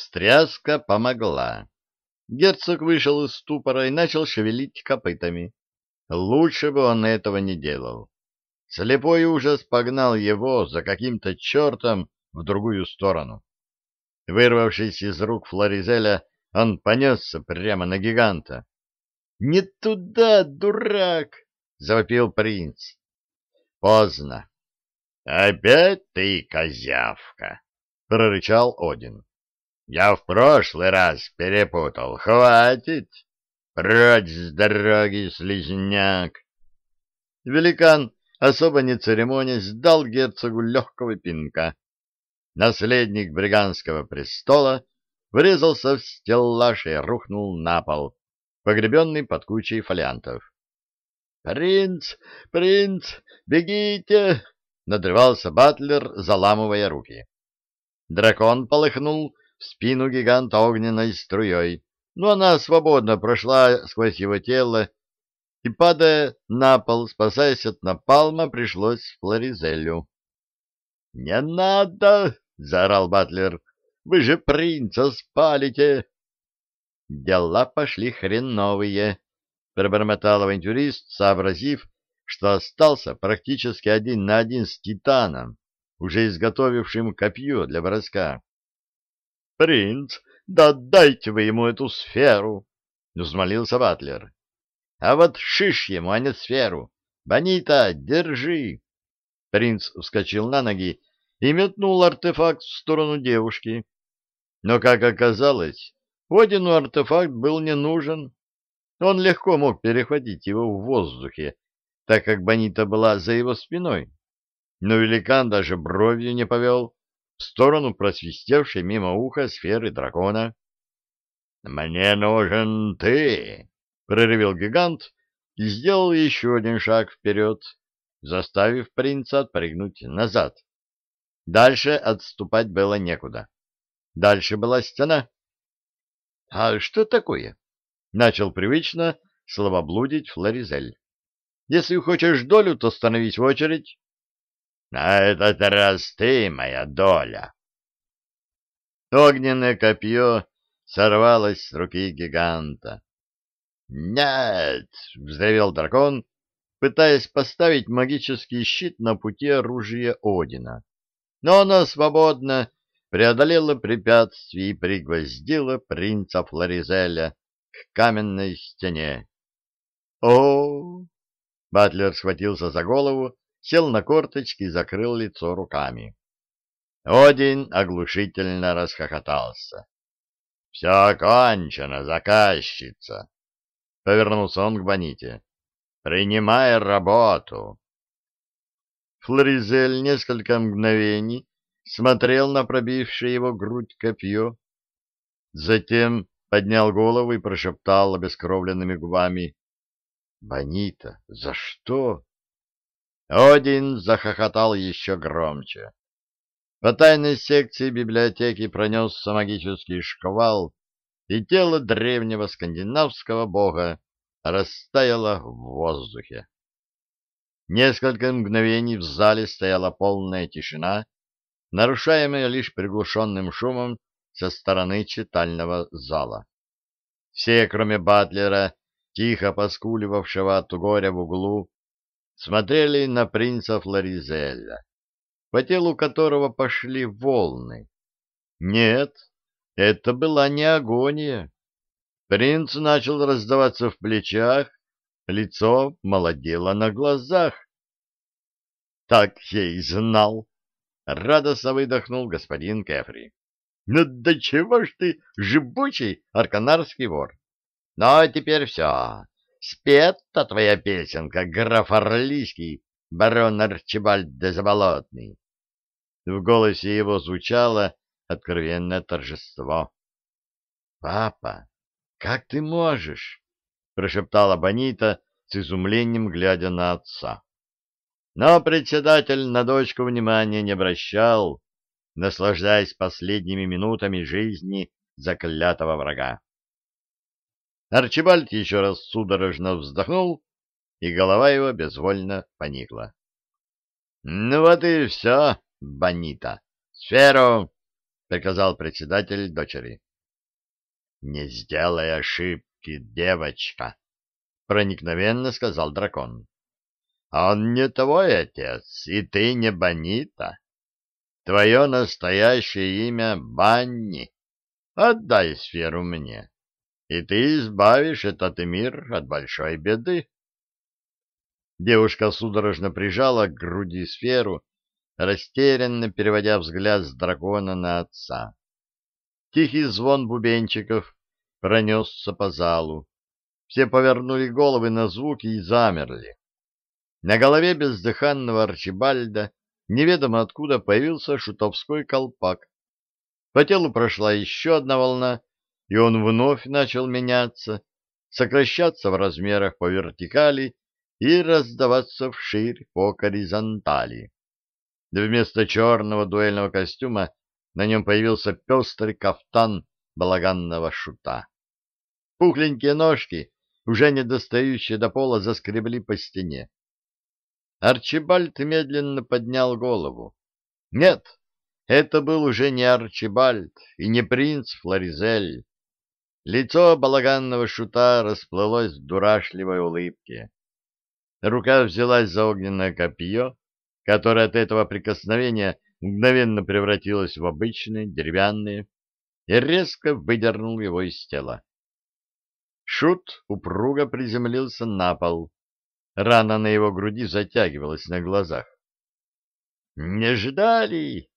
Встряска помогла. Герцог вышел из ступора и начал шевелить копытами. Лучше бы он этого не делал. Слепой ужас погнал его за каким-то чертом в другую сторону. Вырвавшись из рук Флоризеля, он понесся прямо на гиганта. — Не туда, дурак! — завопил принц. Поздно. — Опять ты, козявка! — прорычал Один. — Я в прошлый раз перепутал. Хватит! Прочь с дороги, слизняк! Великан, особо не церемонясь, дал герцогу легкого пинка. Наследник бриганского престола врезался в стеллаж и рухнул на пол, погребенный под кучей фолиантов. «Принц! Принц! Бегите!» — надрывался Батлер, заламывая руки. Дракон полыхнул в спину гиганта огненной струей, но она свободно прошла сквозь его тело, и, падая на пол, спасаясь от напалма, пришлось Флоризелю. — Не надо! — заорал Батлер. — Вы же принца спалите! — Дела пошли хреновые, пробормотал авантюрист, сообразив, что остался практически один на один с Титаном, уже изготовившим копье для броска. — Принц, да дайте вы ему эту сферу! — взмолился Батлер. — А вот шиш ему, а не сферу! Бонита, держи! Принц вскочил на ноги и метнул артефакт в сторону девушки. Но, как оказалось, Одину артефакт был не нужен. Он легко мог перехватить его в воздухе, так как Бонита была за его спиной. Но великан даже бровью не повел в сторону просвистевшей мимо уха сферы дракона. — Мне нужен ты! — проревел гигант и сделал еще один шаг вперед, заставив принца отпрыгнуть назад. Дальше отступать было некуда. Дальше была стена. — А что такое? Начал привычно словоблудить Флоризель. Если хочешь долю, то становись в очередь. На этот раз ты моя доля. Огненное копье сорвалось с руки гиганта. «Нет!» — взревел дракон, пытаясь поставить магический щит на пути оружия Одина. Но оно свободно преодолело препятствие и пригвоздило принца Флоризеля к каменной стене. О! Батлер схватился за голову, сел на корточки и закрыл лицо руками. Один оглушительно расхохотался. — Все кончено, заказчица! — повернулся он к Боните. — Принимай работу! Флоризель несколько мгновений смотрел на пробившее его грудь копье, затем поднял голову и прошептал обескровленными губами. — Бонита, за что? Один захохотал еще громче. По тайной секции библиотеки пронесся магический шквал, и тело древнего скандинавского бога растаяло в воздухе. Несколько мгновений в зале стояла полная тишина, нарушаемая лишь приглушенным шумом со стороны читального зала. Все, кроме Батлера, тихо поскуливавшего от горя в углу, смотрели на принца Флоризеля, по телу которого пошли волны. Нет, это была не агония. Принц начал раздаваться в плечах, лицо молодело на глазах. Так я и знал, — радостно выдохнул господин Кефри. Ну да чего ж ты жибучий арканарский вор? Но теперь все. Спета твоя песенка, граф Орлийский, барон Арчибальд де Заболотный. В голосе его звучало откровенное торжество. — Папа, как ты можешь? — прошептала Бонита с изумлением, глядя на отца. Но председатель на дочку внимания не обращал, наслаждаясь последними минутами жизни заклятого врага. Арчибальд еще раз судорожно вздохнул, и голова его безвольно поникла. — Ну вот и все, Бонита. Сферу! приказал председатель дочери. «Не сделай ошибки, девочка», — проникновенно сказал дракон. «Он не твой отец, и ты не Бонита. Твое настоящее имя Банни. Отдай сферу мне, и ты избавишь этот мир от большой беды». Девушка судорожно прижала к груди сферу, растерянно переводя взгляд с дракона на отца. Тихий звон бубенчиков пронесся по залу. Все повернули головы на звуки и замерли. На голове бездыханного Арчибальда неведомо откуда появился шутовской колпак. По телу прошла еще одна волна, и он вновь начал меняться, сокращаться в размерах по вертикали и раздаваться вширь по горизонтали. Вместо черного дуэльного костюма на нем появился пестрый кафтан балаганного шута. Пухленькие ножки, уже не достающие до пола, заскребли по стене. Арчибальд медленно поднял голову. Нет, это был уже не Арчибальд и не принц Флоризель. Лицо балаганного шута расплылось в дурашливой улыбке. Рука взялась за огненное копье, которое от этого прикосновения мгновенно превратилось в обычное деревянное и резко выдернул его из тела. Шут упруго приземлился на пол. Рана на его груди затягивалась на глазах. «Не ждали!»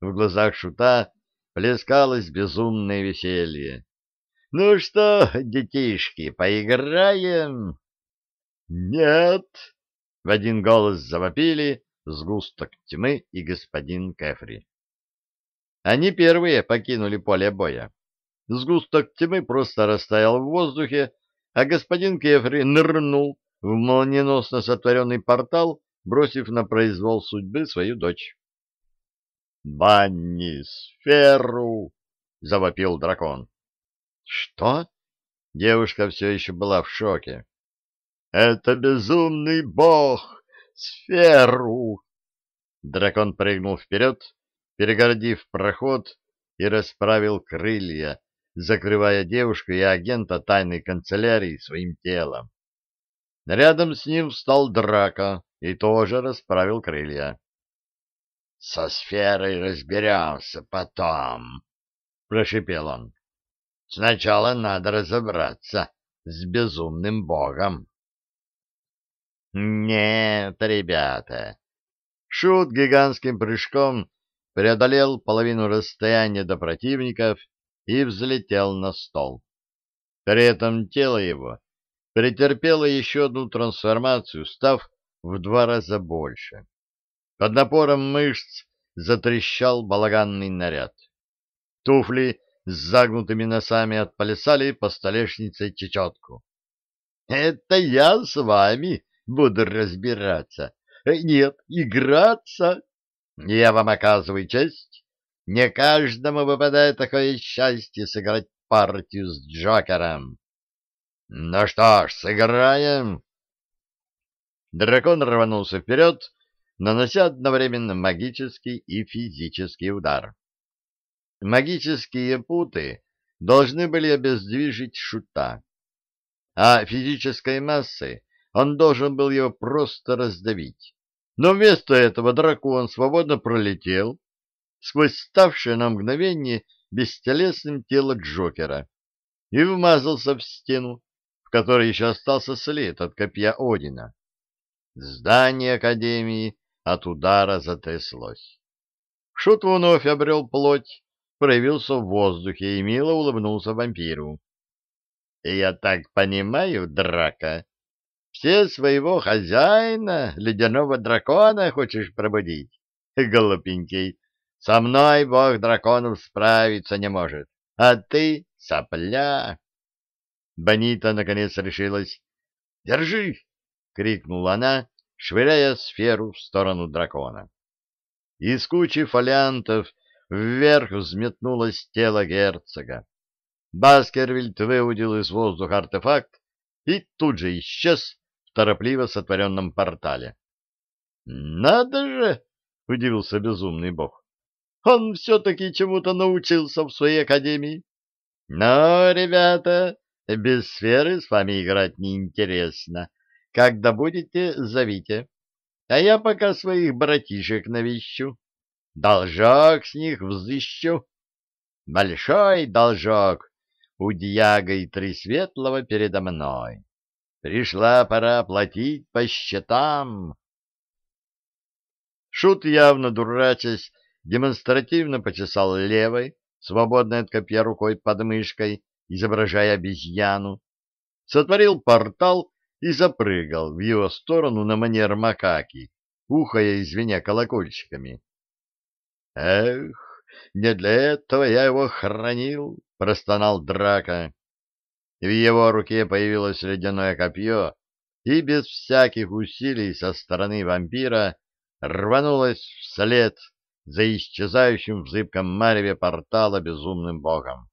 В глазах Шута плескалось безумное веселье. «Ну что, детишки, поиграем?» «Нет!» — в один голос завопили сгусток тьмы и господин Кефри. Они первые покинули поле боя. Сгусток тьмы просто растаял в воздухе, а господин Кефри нырнул в молниеносно сотворенный портал, бросив на произвол судьбы свою дочь. «Банни сферу!» — завопил дракон. «Что?» Девушка все еще была в шоке. Это безумный бог! Сферу!» Дракон прыгнул вперед, перегородив проход и расправил крылья, закрывая девушку и агента тайной канцелярии своим телом. Рядом с ним встал Драка и тоже расправил крылья. — Со сферой разберемся потом, — прошипел он. — Сначала надо разобраться с безумным богом. Нет, ребята. Шут гигантским прыжком преодолел половину расстояния до противников и взлетел на стол. При этом тело его претерпело еще одну трансформацию, став в два раза больше. Под напором мышц затрещал балаганный наряд. Туфли с загнутыми носами отплясали по столешнице чечетку. — Это я с вами, буду разбираться. Э, нет, играться. Я вам оказываю честь. Не каждому выпадает такое счастье сыграть партию с Джокером. Ну что ж, сыграем. Дракон рванулся вперед, нанося одновременно магический и физический удар. Магические путы должны были обездвижить шута, а физической массой он должен был его просто раздавить. Но вместо этого дракон свободно пролетел сквозь ставшее на мгновение бестелесным тело Джокера и вмазался в стену, в которой еще остался след от копья Одина. Здание Академии от удара затряслось. Шут вновь обрел плоть, проявился в воздухе и мило улыбнулся вампиру. — Я так понимаю, драка, все своего хозяина, ледяного дракона, хочешь пробудить? Голубенький, со мной бог драконов справиться не может, а ты — сопля. Бонита наконец решилась. «Держи!» — крикнула она, швыряя сферу в сторону дракона. Из кучи фолиантов вверх взметнулось тело герцога. Баскервильд выудил из воздуха артефакт и тут же исчез торопливо сотворенном портале. «Надо же!» — удивился безумный бог. Он все-таки чему-то научился в своей академии. Но, ребята, без сферы с вами играть неинтересно. Когда будете, зовите. А я пока своих братишек навещу. Должок с них взыщу. Большой должок у Дьяга и Тресветлого передо мной. Пришла пора платить по счетам. Шут, явно дурачась, демонстративно почесал левой, свободной от копья рукой под мышкой, изображая обезьяну, сотворил портал и запрыгал в его сторону на манер макаки, ухая и звеня колокольчиками. «Эх, не для этого я его хранил!» — простонал Драка. В его руке появилось ледяное копье, и без всяких усилий со стороны вампира рванулось вслед за исчезающим в зыбком мареве портала безумным богом.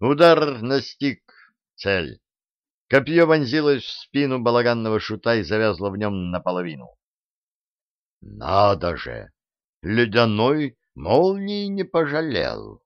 Удар настиг цель. Копье вонзилось в спину балаганного шута и завязло в нем наполовину. — Надо же! Ледяной молнии не пожалел.